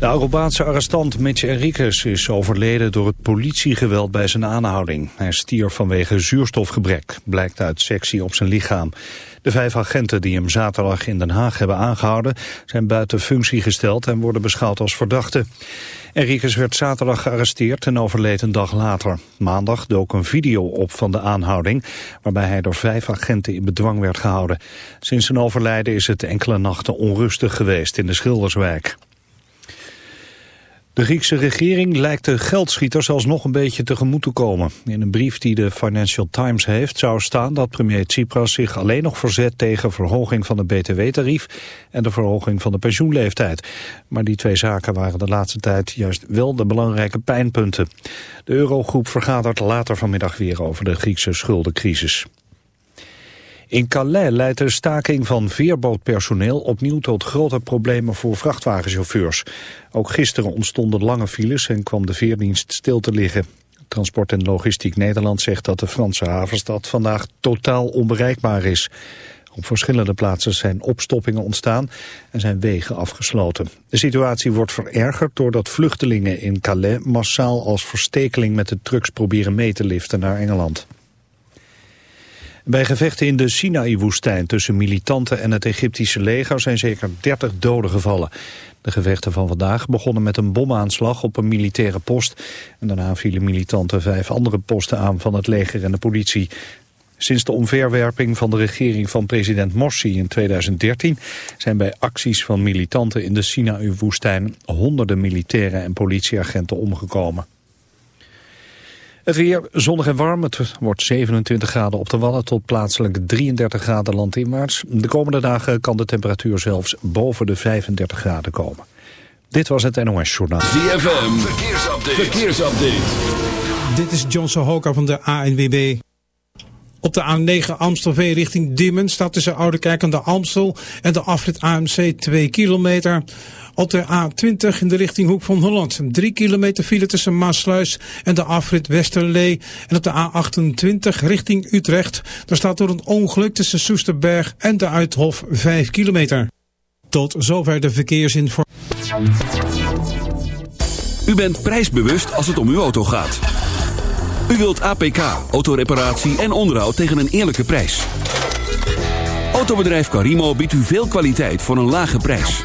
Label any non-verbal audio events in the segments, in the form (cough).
De Arubaanse arrestant Mitch Enriquez is overleden door het politiegeweld bij zijn aanhouding. Hij stierf vanwege zuurstofgebrek, blijkt uit sectie op zijn lichaam. De vijf agenten die hem zaterdag in Den Haag hebben aangehouden... zijn buiten functie gesteld en worden beschouwd als verdachten. Enriquez werd zaterdag gearresteerd en overleed een dag later. Maandag dook een video op van de aanhouding... waarbij hij door vijf agenten in bedwang werd gehouden. Sinds zijn overlijden is het enkele nachten onrustig geweest in de Schilderswijk. De Griekse regering lijkt de geldschieters alsnog een beetje tegemoet te komen. In een brief die de Financial Times heeft zou staan dat premier Tsipras zich alleen nog verzet tegen verhoging van het btw-tarief en de verhoging van de pensioenleeftijd. Maar die twee zaken waren de laatste tijd juist wel de belangrijke pijnpunten. De Eurogroep vergadert later vanmiddag weer over de Griekse schuldencrisis. In Calais leidt de staking van veerbootpersoneel opnieuw tot grote problemen voor vrachtwagenchauffeurs. Ook gisteren ontstonden lange files en kwam de veerdienst stil te liggen. Transport en Logistiek Nederland zegt dat de Franse havenstad vandaag totaal onbereikbaar is. Op verschillende plaatsen zijn opstoppingen ontstaan en zijn wegen afgesloten. De situatie wordt verergerd doordat vluchtelingen in Calais massaal als verstekeling met de trucks proberen mee te liften naar Engeland. Bij gevechten in de Sinaï-woestijn tussen militanten en het Egyptische leger zijn zeker 30 doden gevallen. De gevechten van vandaag begonnen met een bomaanslag op een militaire post. En daarna vielen militanten vijf andere posten aan van het leger en de politie. Sinds de omverwerping van de regering van president Morsi in 2013 zijn bij acties van militanten in de Sinaï-woestijn honderden militairen en politieagenten omgekomen. Het weer zonnig en warm. Het wordt 27 graden op de Wallen tot plaatselijk 33 graden landinwaarts. De komende dagen kan de temperatuur zelfs boven de 35 graden komen. Dit was het NOS Journaal. ZFM, verkeersupdate. verkeersupdate. Dit is John Sohoka van de ANWB. Op de A9 Amstelveen richting Dimmen staat tussen Oudekerk en de Amstel en de afrit AMC 2 kilometer. Op de A20 in de richting Hoek van Holland. 3 kilometer file tussen Maasluis en de afrit Westerlee. En op de A28 richting Utrecht. Daar staat door een ongeluk tussen Soesterberg en de Uithof 5 kilometer. Tot zover de verkeersinformatie. U bent prijsbewust als het om uw auto gaat. U wilt APK, autoreparatie en onderhoud tegen een eerlijke prijs. Autobedrijf Carimo biedt u veel kwaliteit voor een lage prijs.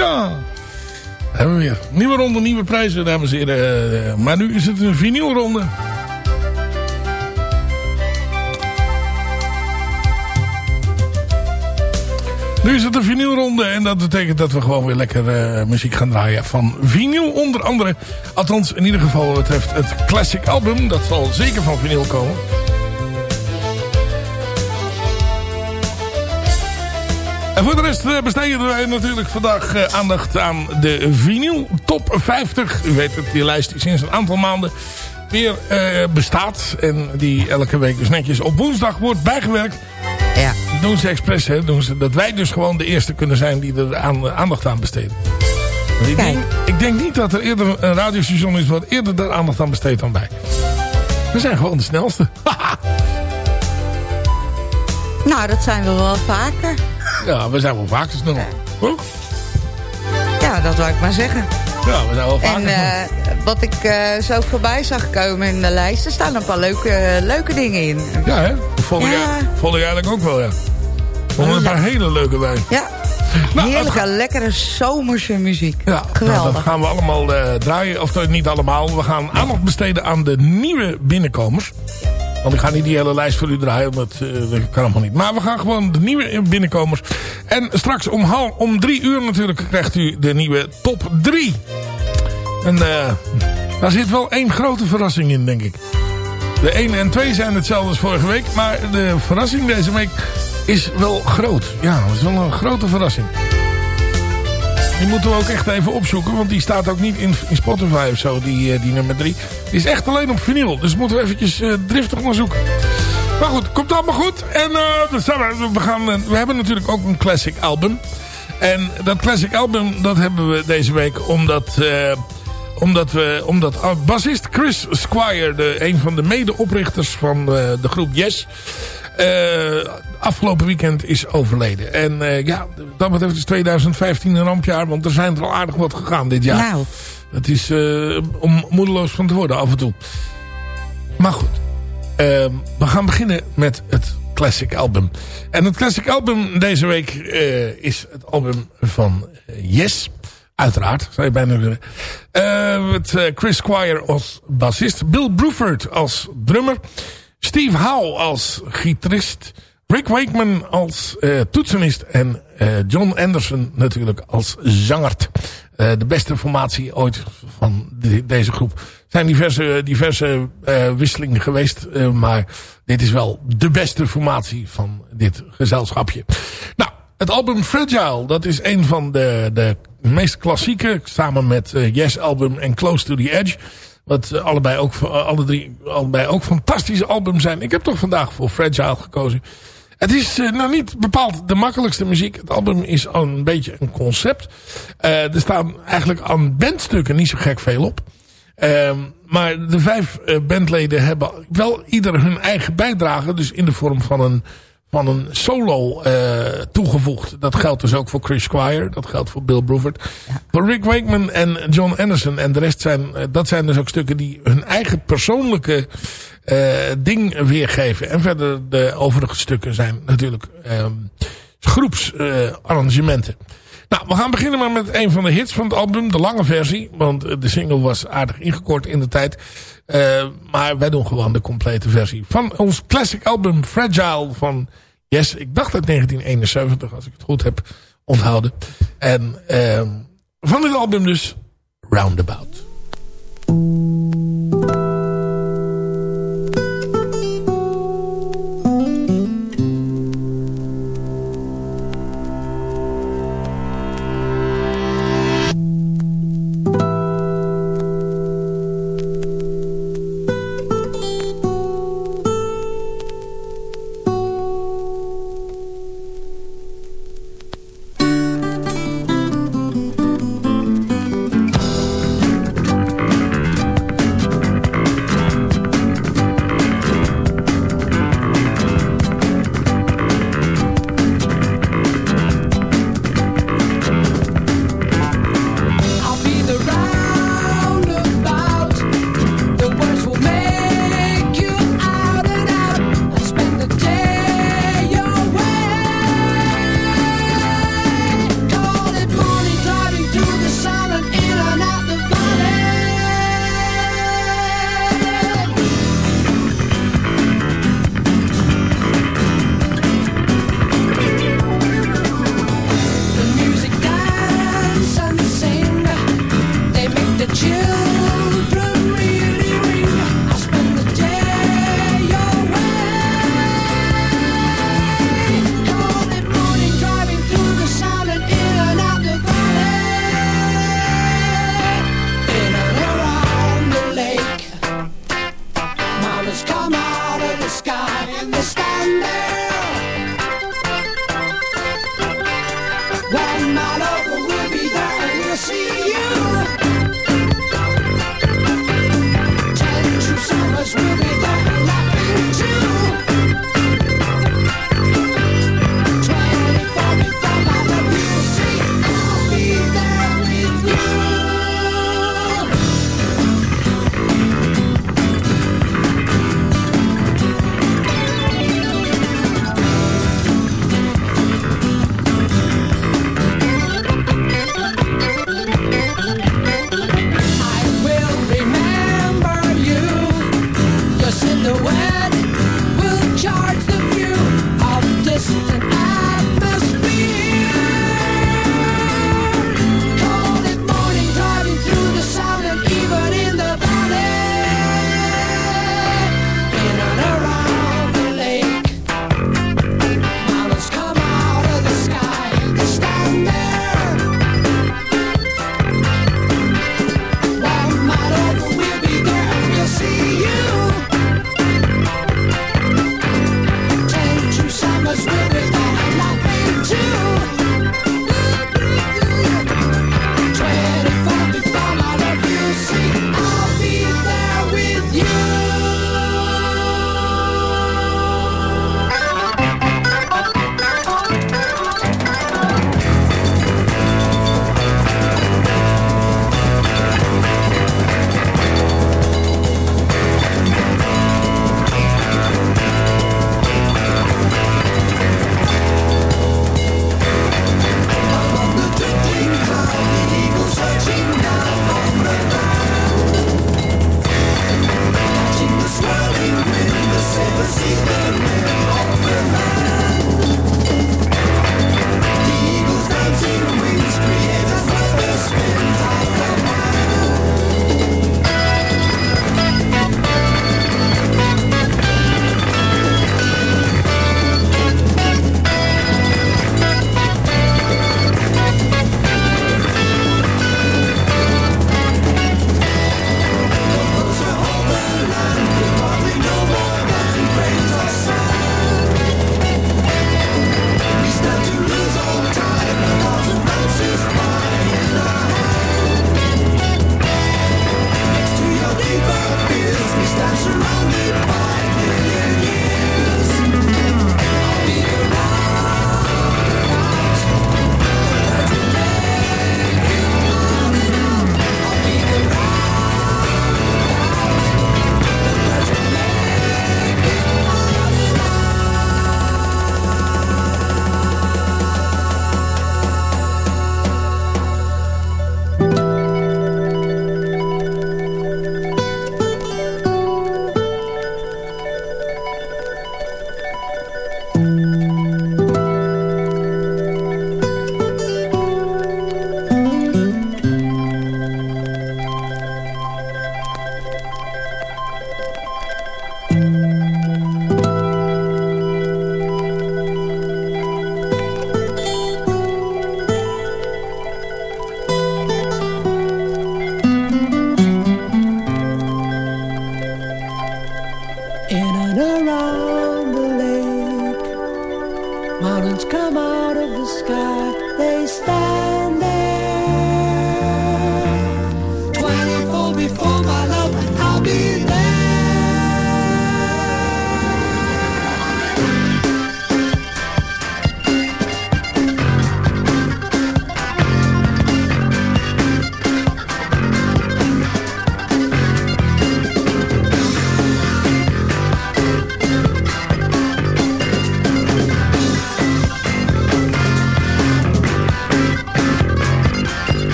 Ja, hebben we weer. Nieuwe ronde, nieuwe prijzen, dames en heren. Eh, maar nu is het een vinylronde. Nu is het een vinylronde en dat betekent dat we gewoon weer lekker uh, muziek gaan draaien van vinyl. Onder andere, althans in ieder geval wat betreft het classic album. Dat zal zeker van vinyl komen. En voor de rest eh, besteden wij natuurlijk vandaag uh, aandacht aan de vinyl top 50. U weet het, die lijst die sinds een aantal maanden weer uh, bestaat. En die elke week dus netjes op woensdag wordt bijgewerkt. Ja. Doen ze expres, hè? Doen ze, dat wij dus gewoon de eerste kunnen zijn die er aan, aandacht aan besteden. Ik denk, ik denk, niet dat er eerder een radiostation is wat eerder daar aandacht aan besteedt dan wij. We zijn gewoon de snelste. (laughs) nou, dat zijn we wel vaker. Ja, we zijn wel vaker snel. Ja. ja, dat wou ik maar zeggen. Ja, we zijn wel vaker En uh, wat ik uh, zo voorbij zag komen in de lijst... er staan een paar leuke, leuke dingen in. Ja, hè? Dat vond, ja. Ik, vond ik eigenlijk ook wel, ja. Vond een paar hele leuke bij. Ja. Nou, Heerlijke, lekkere zomerse muziek. Ja, Geweldig. Nou, dat gaan we allemaal uh, draaien. Of niet allemaal. We gaan aandacht besteden aan de nieuwe binnenkomers. Want ik ga niet die hele lijst voor u draaien. Dat, uh, dat kan allemaal niet. Maar we gaan gewoon de nieuwe binnenkomers. En straks om, om drie uur natuurlijk krijgt u de nieuwe top drie. En uh, daar zit wel één grote verrassing in, denk ik. De 1 en 2 zijn hetzelfde als vorige week. Maar de verrassing deze week is wel groot. Ja, dat is wel een grote verrassing. Die moeten we ook echt even opzoeken. Want die staat ook niet in, in Spotify of zo, die, uh, die nummer 3. Die is echt alleen op vinyl. Dus moeten we eventjes uh, driftig naar zoeken. Maar goed, komt allemaal goed. En uh, we, gaan, we hebben natuurlijk ook een classic album. En dat classic album, dat hebben we deze week omdat omdat, we, omdat bassist Chris Squire, de, een van de medeoprichters van de, de groep Yes... Uh, afgelopen weekend is overleden. En uh, ja, dat betreft is 2015 een rampjaar. Want er zijn er al aardig wat gegaan dit jaar. Nou. Het is uh, om moedeloos van te worden af en toe. Maar goed. Ehm, we gaan beginnen met het classic album. En het classic album deze week is het album van Yes... Uiteraard, zou je bijna zeggen. Uh, met Chris Squire als bassist. Bill Bruford als drummer. Steve Howe als gitarist. Rick Wakeman als uh, toetsenist. En uh, John Anderson natuurlijk als zangert. Uh, de beste formatie ooit van de, deze groep. Er zijn diverse, diverse wisselingen geweest. maar dit is wel de beste formatie van dit gezelschapje. Nou, het album Fragile. Dat is een van de, de meest klassieke. Samen met Yes album en Close to the Edge. Wat eh, allebei ook, eh, alle drie allebei ook fantastische albums zijn. Ik heb toch vandaag voor Fragile gekozen. Het is uh, nou niet bepaald de makkelijkste muziek. Het album is een beetje een concept. Uh, er staan eigenlijk aan bandstukken niet zo gek veel op. Uh, maar de vijf bandleden hebben wel ieder hun eigen bijdrage. Dus in de vorm van een van een solo toegevoegd. Dat geldt dus ook voor Chris Squire. Dat geldt voor Bill Bruford. Voor Rick Wakeman en John Anderson. En de rest zijn, dat zijn dus ook stukken die hun eigen persoonlijke ding weergeven. En verder de overige stukken zijn natuurlijk groepsarrangementen. nou, we gaan beginnen maar met een van de hits van het album. De lange versie. Want de single was aardig ingekort in de tijd. Maar wij doen gewoon de complete versie. Van ons classic album Fragile van Yes. Ik dacht uit 1971 als ik het goed heb onthouden. En uh, van dit album dus Roundabout. Mountains come out of the sky, they stand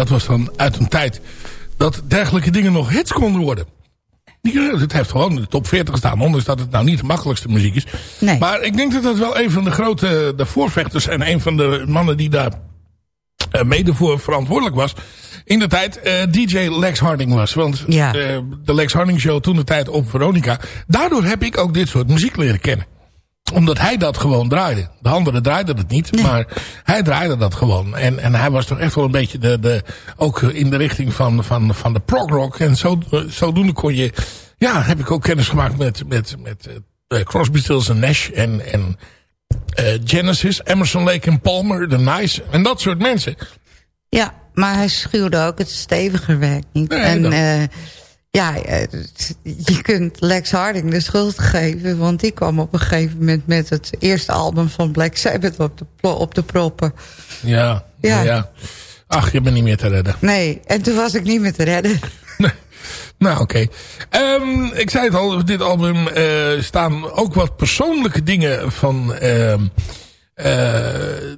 dat was dan uit een tijd dat dergelijke dingen nog hits konden worden. Ja, het heeft gewoon in de top 40 gestaan. Ondanks dat het nou niet de makkelijkste muziek is. Nee. Maar ik denk dat dat wel een van de grote de voorvechters... en een van de mannen die daar uh, mede voor verantwoordelijk was... in de tijd uh, DJ Lex Harding was. Want Ja. uh, de Lex Harding Show toen de tijd op Veronica... daardoor heb ik ook dit soort muziek leren kennen omdat hij dat gewoon draaide. De anderen draaiden het niet, Nee. maar hij draaide dat gewoon. En, en hij was toch echt wel een beetje de, de, ook in de richting van, van, van de prog rock. En zo, zodoende kon je, ja, heb ik ook kennis gemaakt met, met, met uh, Crosby, Stills en Nash en, en uh, Genesis, Emerson, Lake en Palmer, The Nice en dat soort mensen. Ja, maar hij schuwde ook het steviger werk niet. Nee, en eh, ja, eh, je kunt Lex Harding de schuld geven... want die kwam op een gegeven moment met het eerste album van Black Sabbath op de, plo- op de proppen. Ja, ja. Ja. Ach, je bent niet meer te redden. Nee, en toen was ik niet meer te redden. (laughs) Nee. Nou, oké. Ehm, ik zei het al, op dit album eh, staan ook wat persoonlijke dingen van ehm, eh,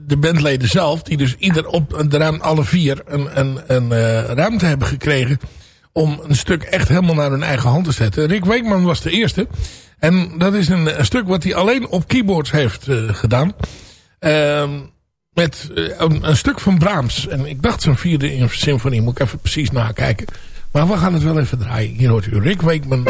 de bandleden zelf. Die dus ieder op de ruim alle vier een, een, een ruimte hebben gekregen om een stuk echt helemaal naar hun eigen hand te zetten. Rick Wakeman was de eerste. En dat is een, stuk wat hij alleen op keyboards heeft eh, gedaan. Ehm, met eh, een, een stuk van Brahms. En ik dacht zijn vierde symfonie. Moet ik even precies nakijken. Maar we gaan het wel even draaien. Hier hoort u Rick Wakeman.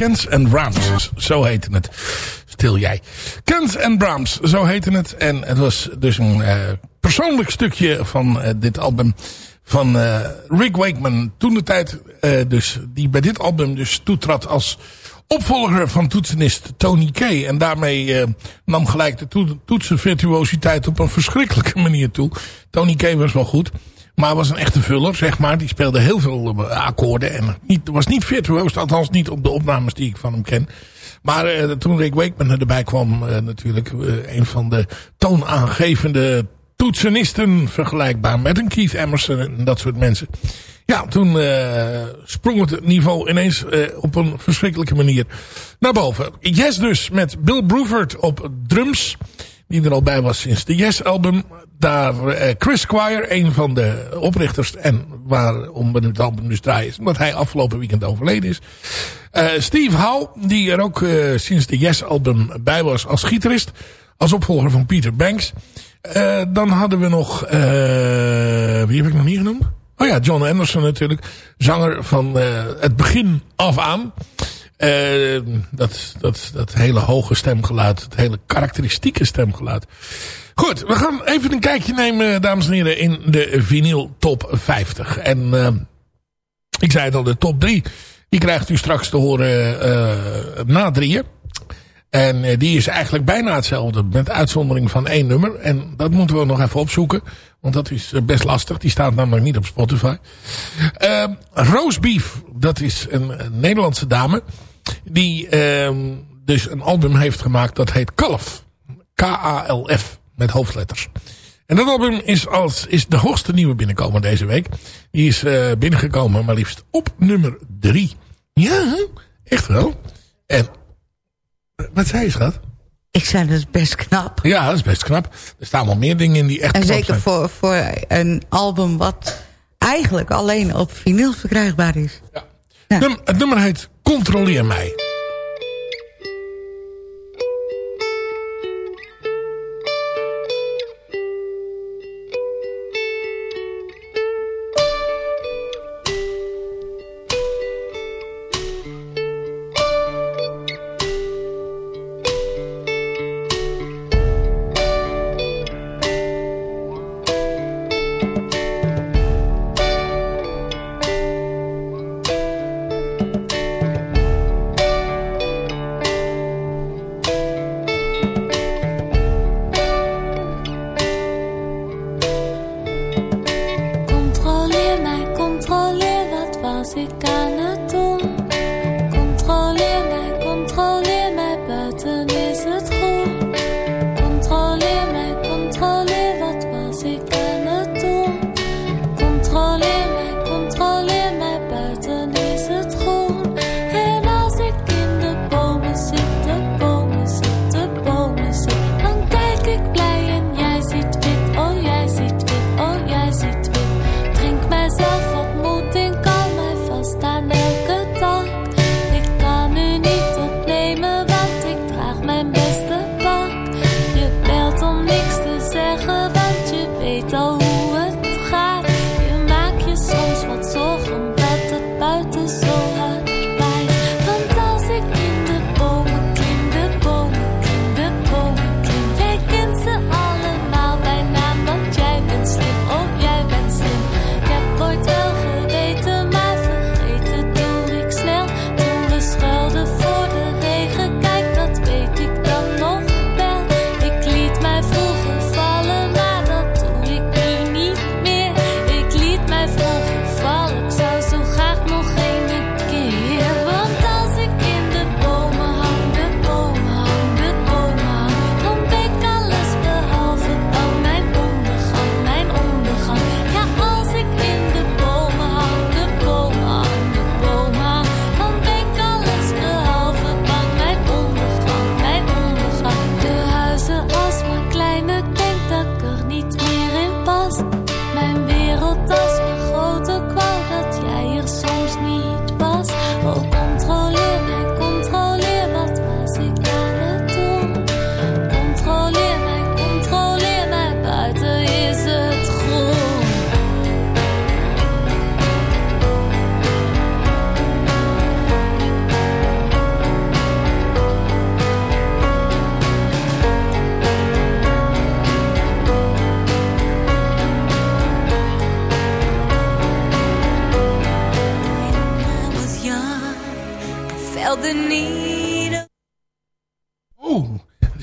Kens en Brahms, zo heette het. Stil jij. Kens en Brahms, zo heette het. En het was dus een uh, persoonlijk stukje van uh, dit album van uh, Rick Wakeman. Toen de tijd dus, die bij dit album dus toetrad als opvolger van toetsenist Tony Kay. En daarmee nam gelijk de to toetsenvirtuositeit op een verschrikkelijke (laughs) manier toe. Tony Kay was wel goed. Maar was een echte vuller, zeg maar. Die speelde heel veel akkoorden. En niet, was niet virtuoos, althans niet op de opnames die ik van hem ken. Maar uh, toen Rick Wakeman erbij kwam, uh, natuurlijk een van de toonaangevende toetsenisten. Vergelijkbaar met een Keith Emerson en dat soort mensen. Ja, toen sprong het niveau ineens op een verschrikkelijke manier naar boven. Yes dus, met Bill Bruford op drums. Die er al bij was sinds de Yes album. Daar uh, Chris Squire, een van de oprichters. En waarom we het album dus draaien is. Omdat hij afgelopen weekend overleden is. Uh, Steve Howe, die er ook uh, sinds de Yes album bij was als gitarist. Als opvolger van Peter Banks. dan hadden we nog... wie heb ik nog niet genoemd? Oh ja, John Anderson natuurlijk. Zanger van het begin af aan. Uh, dat, dat, dat hele hoge stemgeluid. Het hele karakteristieke stemgeluid. Goed, we gaan even een kijkje nemen, dames en heren, in de vinyl top 50. En uh, ik zei het al, de top 3, die krijgt u straks te horen uh, na drieën. En die is eigenlijk bijna hetzelfde. Met uitzondering van één nummer. En dat moeten we nog even opzoeken. Want dat is best lastig. Die staat namelijk niet op Spotify. Uh, Beef. Dat is een Nederlandse dame. Die dus een album heeft gemaakt. Dat heet Kalf. K-A-L-F. Met hoofdletters. En dat album is, als, is de hoogste nieuwe binnenkomen deze week. Die is uh, binnengekomen maar liefst op nummer drie. Ja, echt wel. En, wat zei je schat? Ik zei dat is best knap. Ja, dat is best knap. Er staan wel meer dingen in die echt En knap zeker zijn. voor, voor een album wat eigenlijk alleen op vinyl verkrijgbaar is. Ja. Num het nummer heet Controleer mij.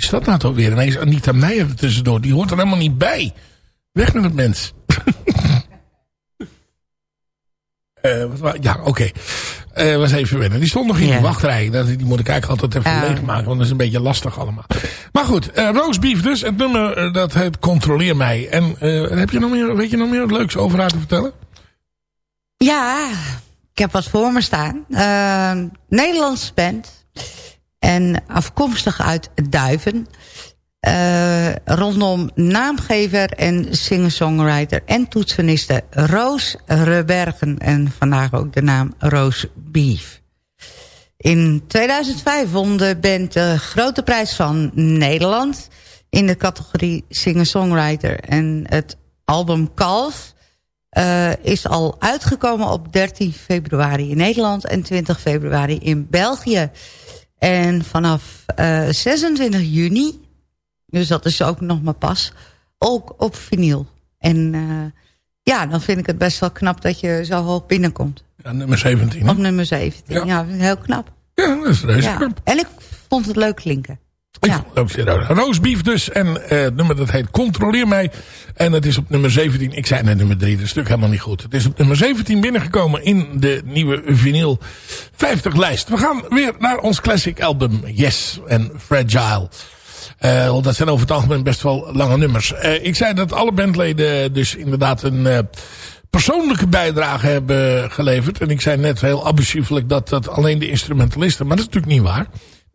Is dat nou toch weer? Ineens Anita Meijer er tussendoor. Die hoort er helemaal niet bij. Weg met het mens. (laughs) Eh, ja, oké. Eh was even wennen. Die stond nog in Ja. de wachtrij. Dat, die moet ik eigenlijk altijd even Ja. leegmaken. Want dat is een beetje lastig allemaal. Maar goed, eh roastbeef dus. Het nummer dat heet Controleer mij. En heb je nog meer, weet je nog meer wat leuks over haar te vertellen? Ja, ik heb wat voor me staan. Uh, Nederlands band. En afkomstig uit Duiven. Eh, rondom naamgever en singer-songwriter en toetseniste Roos Rebergen. En vandaag ook de naam Roos Beef. In 2005 won de band de grote prijs van Nederland... in de categorie singer-songwriter. En het album Kalf eh, is al uitgekomen op 13 februari in Nederland... en 20 februari in België. En vanaf eh, 26 juni, dus dat is ook nog maar pas... ook op vinyl. En eh, ja, dan vind ik het best wel knap dat je zo hoog binnenkomt. Ja, nummer 17. hè? Op nummer 17. Ja. Ja, heel knap. Ja, dat is reuze Ja. knap. En ik vond het leuk klinken. Ik Ja. Roosbeef dus. En eh, het nummer dat heet Controleer mij. En het is op nummer 17. Ik zei net nummer 3. Dat is natuurlijk helemaal niet goed. Het is op nummer 17 binnengekomen in de nieuwe vinyl 50 lijst. We gaan weer naar ons classic album Yes en Fragile. Eh, want dat zijn over het algemeen best wel lange nummers. Eh, ik zei dat alle bandleden dus inderdaad een eh, persoonlijke bijdrage hebben geleverd. En ik zei net heel abusieflijk dat dat alleen de instrumentalisten... Maar dat is natuurlijk niet waar.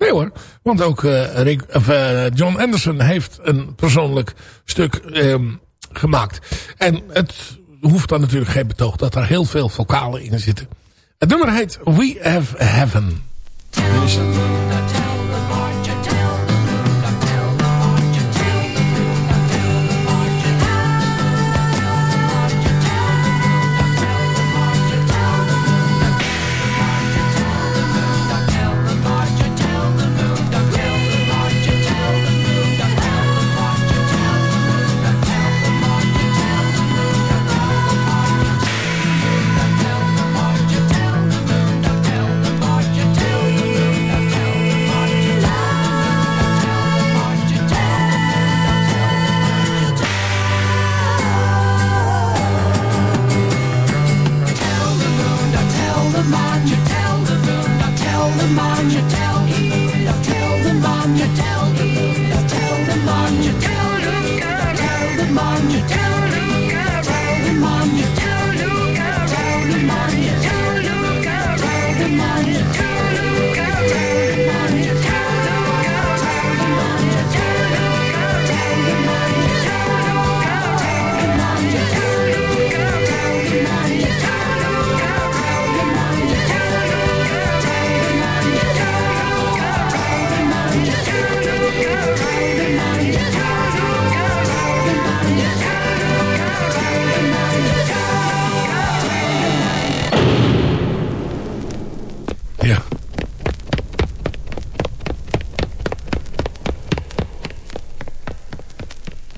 Nee hoor, want ook eh, Rick, of, eh, John Anderson heeft een persoonlijk stuk ehm, gemaakt. En het hoeft dan natuurlijk geen betoog dat er heel veel vocalen in zitten. Het nummer heet We Have Heaven.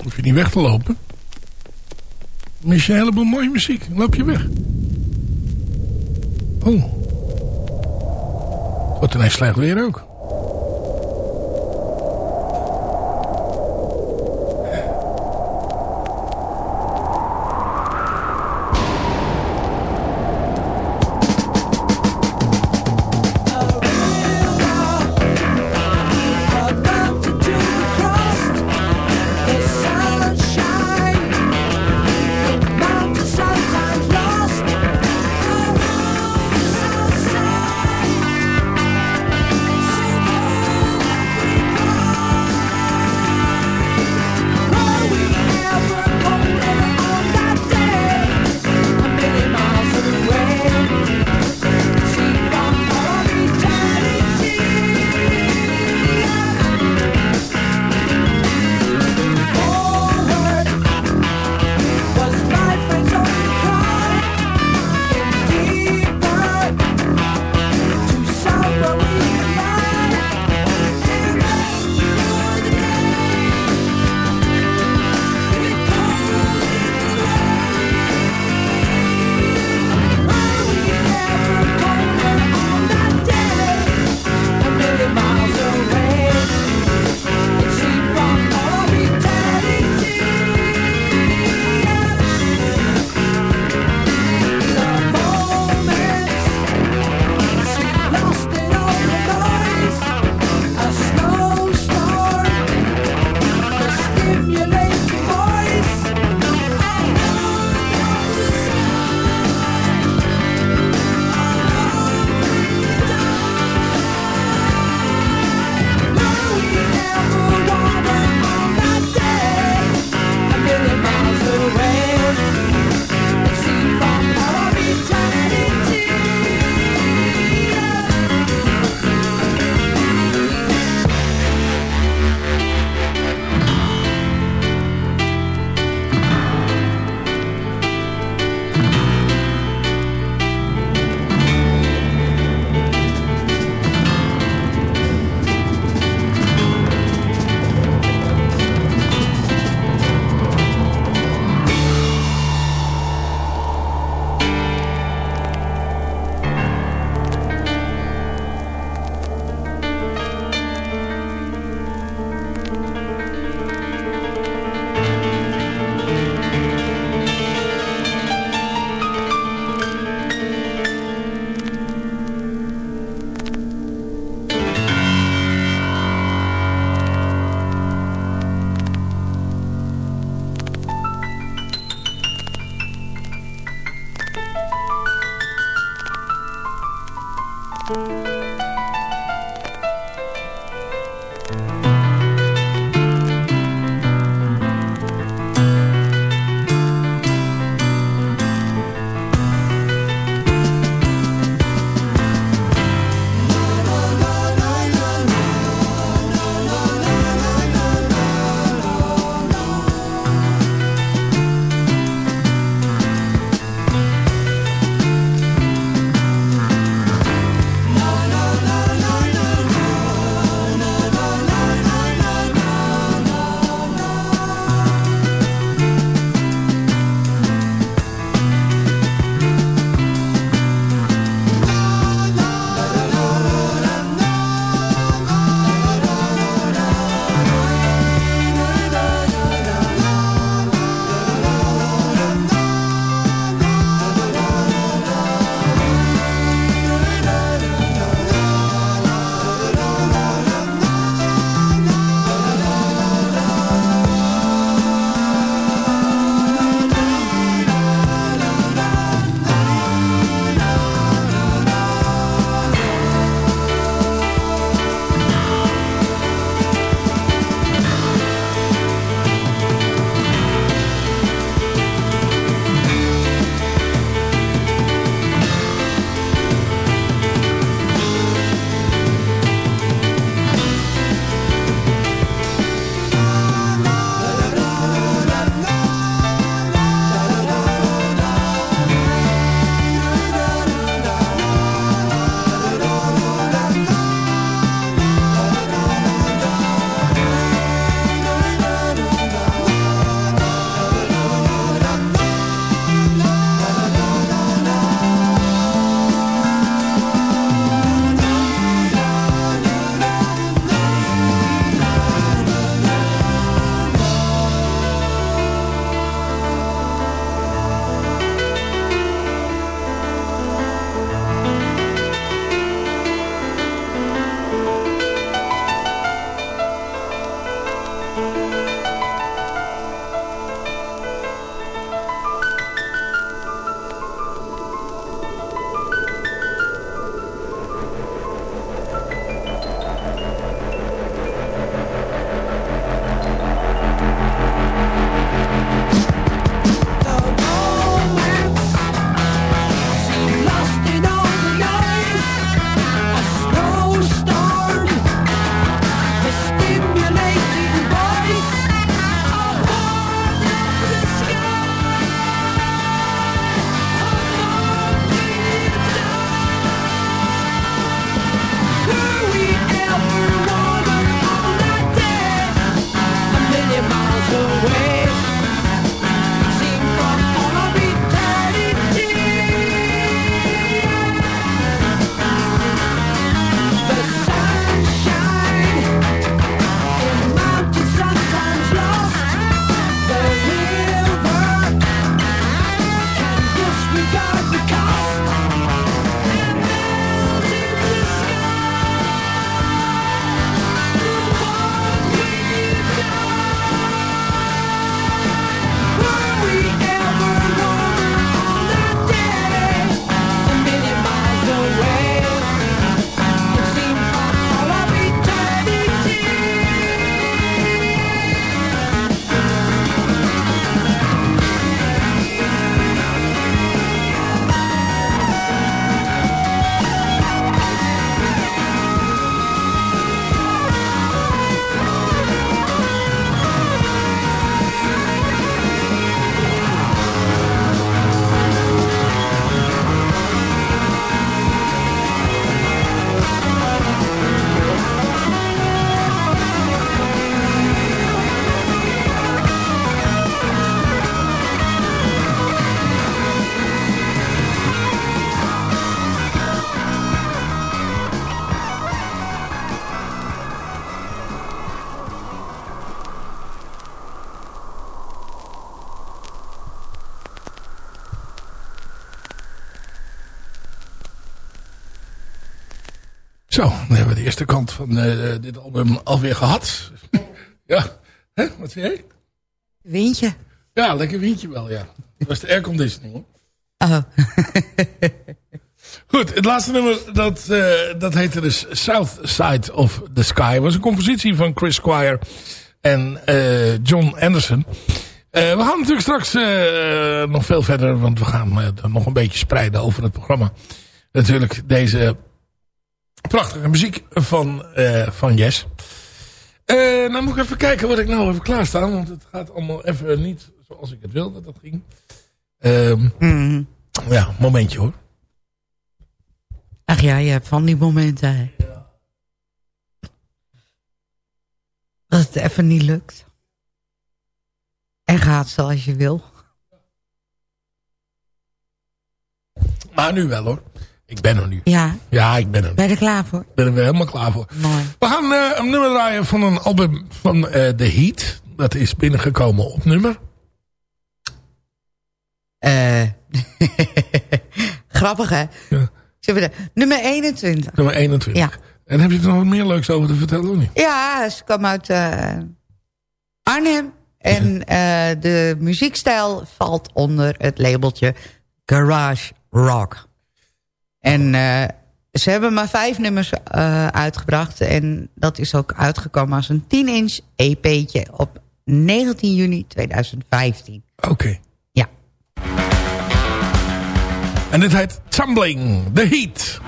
Hoef je niet weg te lopen. Mis je een heleboel mooie muziek. Loop je weg. Oh. Wordt ineens slecht weer ook. Zo, dan hebben we de eerste kant van eh, dit album alweer gehad. (laughs) ja, Hè? wat zei jij? Windje. Ja, lekker windje wel, ja. Dat was de airconditioning hoor. Oh. (laughs) Goed, het laatste nummer, dat, eh, dat heette dus South Side of the Sky. was een compositie van Chris Squire en eh, John Anderson. We gaan natuurlijk straks nog veel verder, want we gaan nog een beetje spreiden over het programma. Natuurlijk deze prachtige muziek van, eh van Yes. Eh nou moet ik even kijken wat ik nou even klaarstaan, want het gaat allemaal even niet zoals ik het wil dat dat ging. Ehm, Mhm. ja, momentje hoor. Ach ja, je hebt van die momenten. hè. Dat het even niet lukt. En gaat zoals je wil. Maar nu wel hoor. Ik ben er nu. Ja, Ja, ik ben er. ben je er klaar voor? ben er weer helemaal klaar voor. Mooi. We gaan eh, een nummer draaien van een album van eh The Heat. Dat is binnengekomen op nummer. Eh (laughs) Grappig, hè? Ja. Nummer 21. Nummer 21. Ja. En heb je er nog wat meer leuks over te vertellen of niet? Ja, ze kwam uit eh, Arnhem. En de muziekstijl valt onder het labeltje Garage Rock. En eh, ze hebben maar vijf nummers eh, uitgebracht. En dat is ook uitgekomen als een 10-inch EP'tje op 19 juni 2015. Oké. Ja. En dit heet Tumbling, The Heat.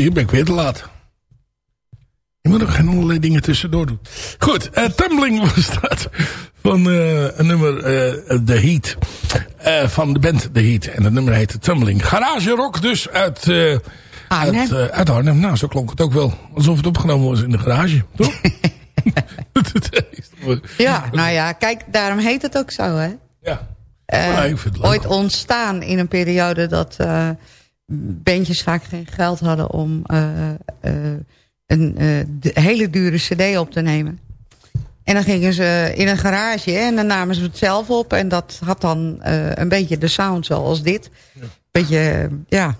Zie je, ben ik weer te laat. Je moet ook geen allerlei dingen tussendoor doen. Goed, eh, Tumbling (laughs) was dat. Van eh, een nummer eh, The Heat. Van de band The Heat. En het nummer heette Tumbling. Garage Rock dus uit, Arnhem. uit, uit Arnhem. Nou, zo klonk het ook wel. Alsof het opgenomen was in de garage. Toch? (laughs) (laughs) Ja, nou ja, kijk, daarom heet het ook zo, hè? Ja. Maar ik vind het leuk. ooit ontstaan in een periode dat bandjes vaak geen geld hadden om eh, eh, een eh, hele dure cd op te nemen. En dan gingen ze in een garage en dan namen ze het zelf op. En dat had dan een beetje de sound zoals dit. Beetje, ja,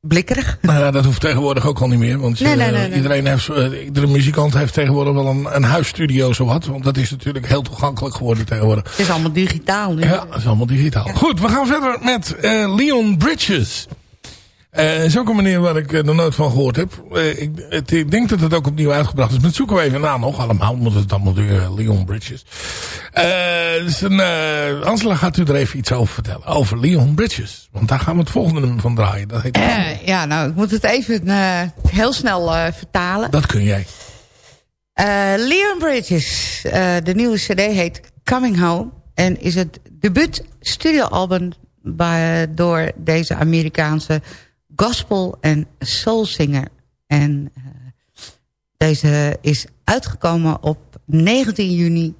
blikkerig. Nou ja, dat hoeft tegenwoordig ook al niet meer. Want Nee, nee, nee, nee. Iedereen heeft, iedere muzikant heeft tegenwoordig wel een, een huisstudio zowat. Want dat is natuurlijk heel toegankelijk geworden tegenwoordig. Het is allemaal digitaal nu. Ja, dat is allemaal digitaal. Goed, we gaan verder met Leon Bridges. Eh is ook een meneer waar ik er nog nooit van gehoord heb. Eh, ik, het- ik denk dat het ook opnieuw uitgebracht is. Maar dat zoeken we even na nog. Allemaal moet het allemaal door Leon Bridges. Eh, dus een, Angela gaat u er even iets over vertellen. Over Leon Bridges. Want daar gaan we het volgende nummer van draaien. Dat, heet ja, nou, ik moet het even heel snel vertalen. dat kun jij. Eh, Leon Bridges, de nieuwe cd heet Coming Home. En is het debuut studioalbum bij, door deze Amerikaanse gospel- en soulzinger. En eh, deze is uitgekomen op 19 juni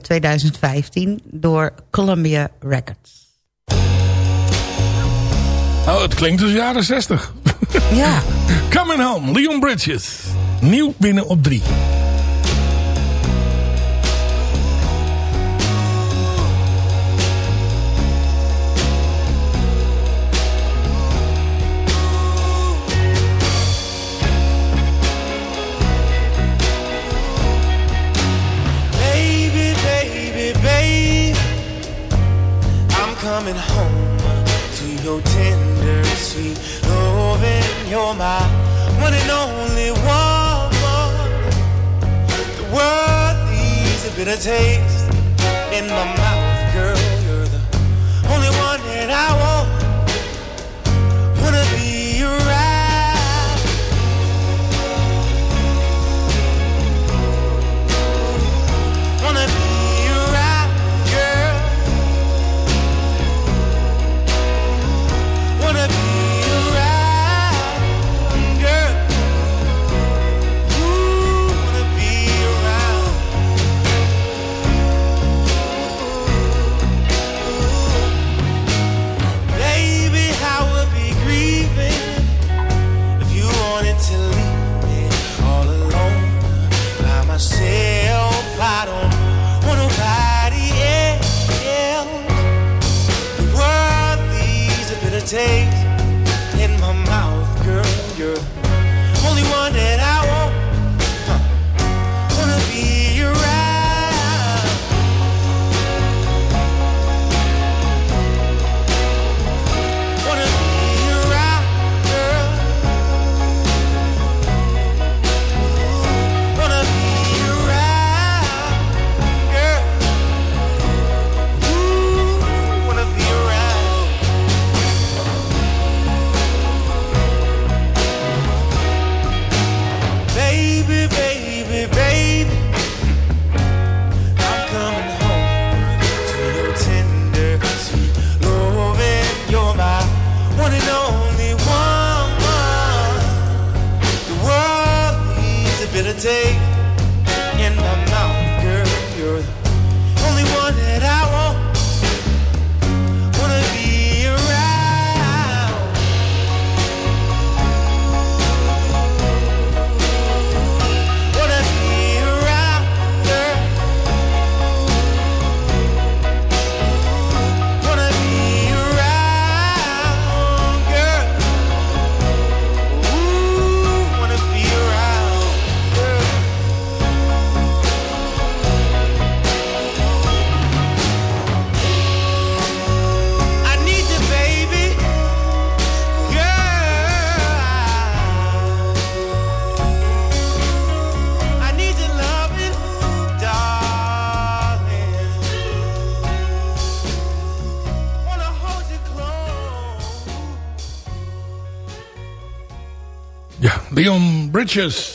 2015 door Columbia Records. Oh, het klinkt als jaren 60. Ja. (laughs) Coming Home, Leon Bridges. Nieuw binnen op 3. Coming home to your tender, sweet loving. You're my one and only woman. The world needs a bitter taste in my mouth, girl. You're the only one that I want.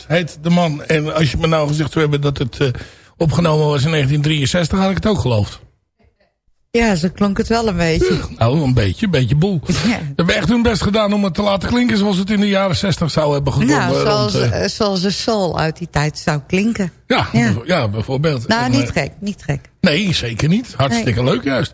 Heet de man. En als je me nou gezegd zou hebben dat het eh, opgenomen was in 1963, had ik het ook geloofd. Ja, zo klonk het wel een beetje. Nou, een beetje, een beetje boel. (laughs) Ja. Ze hebben echt hun best gedaan om het te laten klinken zoals het in de jaren 60 zou hebben geklonken. Nou, zoals, rond, eh, eh, zoals de soul uit die tijd zou klinken. ja, ja. ja. bijvoorbeeld. Nou, En, niet gek, niet gek. Nee, zeker niet. Hartstikke leuk juist.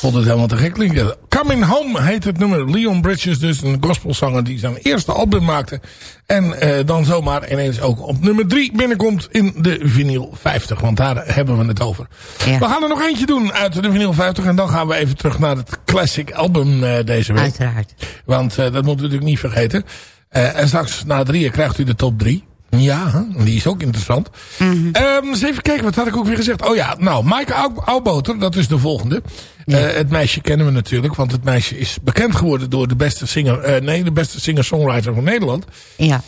Vond het helemaal te gek klinken. Coming Home heet het nummer. Leon Bridges dus, een gospelzanger die zijn eerste album maakte. En eh, dan zomaar ineens ook op nummer 3 binnenkomt in de vinyl 50. Want daar hebben we het over. Ja. We gaan er nog eentje doen uit de vinyl 50. En dan gaan we even terug naar het classic album eh, deze week. Uiteraard. Want eh, dat moeten we natuurlijk niet vergeten. En straks na drieën krijgt u de top 3. Ja, die is ook interessant. Ehm, eens even kijken, wat had ik ook weer gezegd? Oh ja, nou, Maaike Auwboter, dat is de volgende. Eh, het meisje kennen we natuurlijk, want het meisje is bekend geworden door de beste singer, eh, nee, de beste singer-songwriter van Nederland. Ja.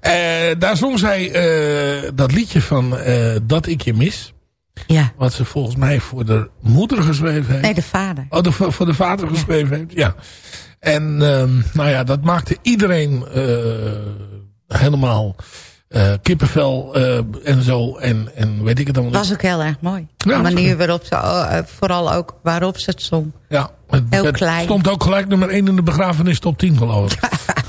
Eh, daar zong zij dat liedje van Dat ik je mis. Ja. Wat ze volgens mij voor de moeder geschreven heeft. Nee, de vader. Oh, de, voor de vader geschreven heeft, ja. En ehm, nou ja, dat maakte iedereen helemaal eh, kippenvel eh, en zo. En, en weet ik het dan was ook heel erg mooi. Ja, de manier waarop ze, eh, vooral ook waarop ze het zong. Ja, het, Heel het klein. stond ook gelijk nummer 1 in de begrafenis top 10 geloof ik.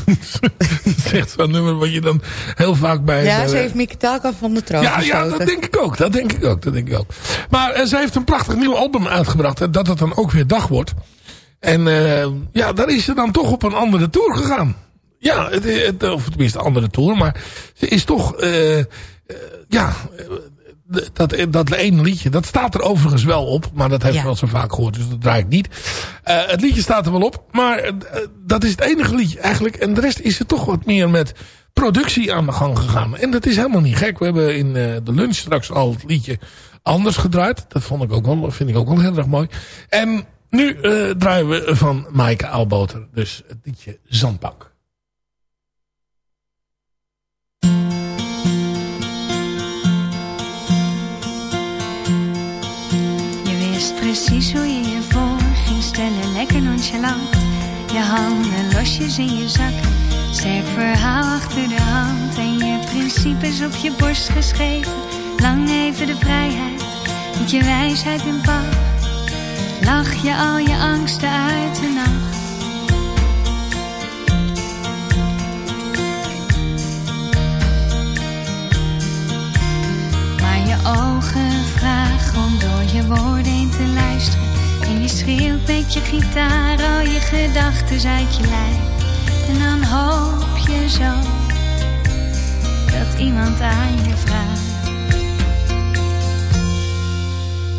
dat is echt zo'n nummer wat je dan heel vaak bij... Ja, bij- ze heeft Mieke Telka van de troon ja, ja, dat denk ik ook. Dat denk ik ook. Dat denk ik ook. Maar ze heeft een prachtig nieuw album uitgebracht. En dat het dan ook weer dag wordt. En ja, daar is ze dan toch op een andere tour gegaan. Ja, het, het, of tenminste andere tour. Maar ze is toch... eh, eh, ja, eh, dat, dat ene liedje, dat staat er overigens wel op. Maar dat heeft Ja. wel zo vaak gehoord, dus dat draai ik niet. Het liedje staat er wel op. Maar dat is het enige liedje eigenlijk. En de rest is er toch wat meer met productie aan de gang gegaan. En dat is helemaal niet gek. We hebben in de lunch straks al het liedje anders gedraaid. Dat vond ik ook wel, vind ik ook wel heel erg mooi. En nu draaien we van Maaike Aalboter. Dus het liedje Zandpak. Je handen losjes in je zak, sterk verhaal achter de hand. En je principes op je borst geschreven, lang even de vrijheid, met je wijsheid in pacht. Lach je al je angsten uit de nacht. Maar je ogen vragen om door je woorden heen te luisteren. En je schreeuwt met je gitaar al je gedachten uit je lijf. En dan hoop je zo dat iemand aan je vraagt.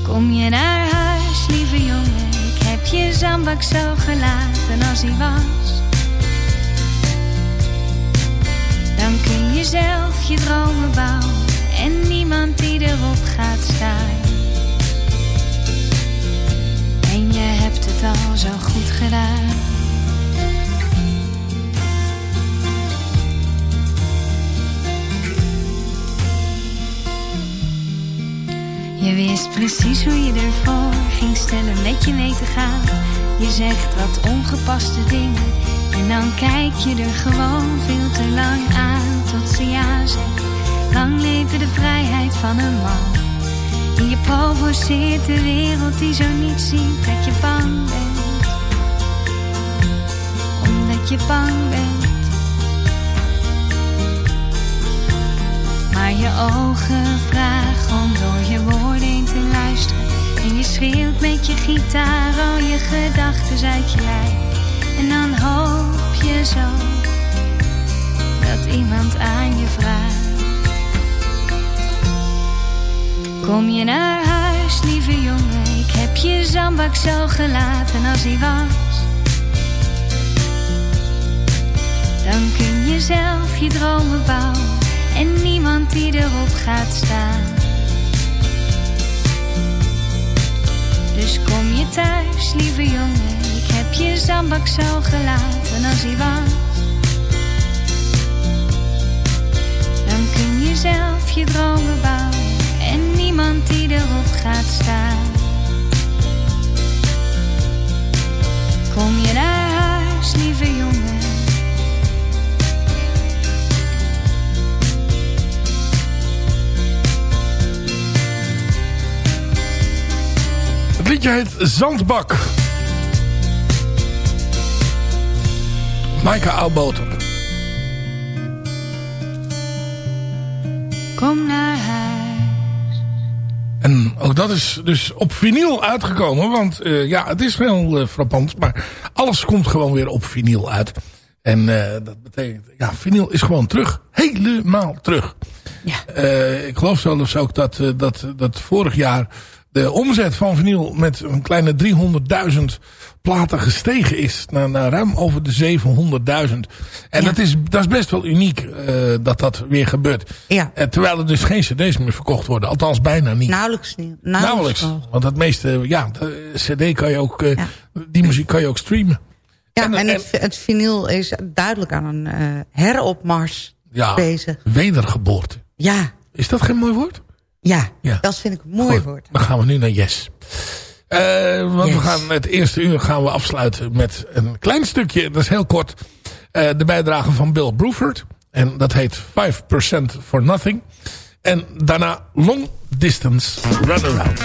Kom je naar huis, lieve jongen? Ik heb je zandbak zo gelaten als hij was. Dan kun je zelf je dromen bouwen en niemand die erop gaat staan. Al zo goed gedaan. Je wist precies hoe je ervoor ging stellen met je mee te gaan. Je zegt wat ongepaste dingen en dan kijk je er gewoon veel te lang aan tot ze ja zegt. Lang leven de vrijheid van een man. En je provoceert de wereld die zo niet ziet dat je bang bent. Omdat je bang bent. Maar je ogen vragen om door je woorden heen te luisteren. En je schreeuwt met je gitaar al je gedachten uit je lijf. En dan hoop je zo dat iemand aan je vraagt. Kom je naar huis, lieve jongen? Ik heb je zandbak zo gelaten als hij was. Dan kun je zelf je dromen bouwen en niemand die erop gaat staan. Dus kom je thuis, lieve jongen? Ik heb je zandbak zo gelaten als hij was. Dan kun je zelf je dromen bouwen en niemand die erop gaat staan. Kom je naar huis, lieve jongen? Het liedje heet Zandbak. Maaike Aalboter. Ook dat is dus op vinyl uitgekomen. Want uh, ja, het is wel uh, frappant. Maar alles komt gewoon weer op vinyl uit. En uh, dat betekent, ja, vinyl is gewoon terug. Helemaal terug. Ja. ik geloof zelfs ook dat, dat, dat vorig jaar de omzet van vinyl met een kleine 300.000 platen gestegen is. Naar, naar ruim over de 700.000. En Ja. dat, is, dat is best wel uniek uh, dat dat weer gebeurt. Ja. Uh, terwijl er dus geen cd's meer verkocht worden. Althans bijna niet. Nauwelijks niet. Nauwelijks. Want het meeste, ja, de cd kan je ook, uh, Ja. die muziek kan je ook streamen. Ja, En- het, het vinyl is duidelijk aan een eh, heropmars Ja, bezig. wedergeboorte. Ja, Is dat geen mooi woord? ja, Ja. dat vind ik een mooi Goed, woord. Dan gaan we nu naar Yes. Eh, want we gaan het eerste uur gaan we afsluiten met een klein stukje, dat is heel kort, eh, de bijdrage van Bill Bruford. En dat heet 5% for Nothing. En daarna Long Distance Runaround.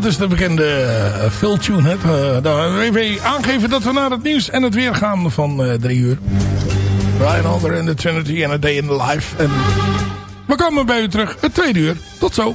Dat is de bekende uh, Phil Tune. Uh, daar even aangeven dat we naar het nieuws en het weer gaan van uh, drie uur. Ryan Alder in the Trinity en A Day in the Life. En we komen bij u terug het tweede uur. Tot zo.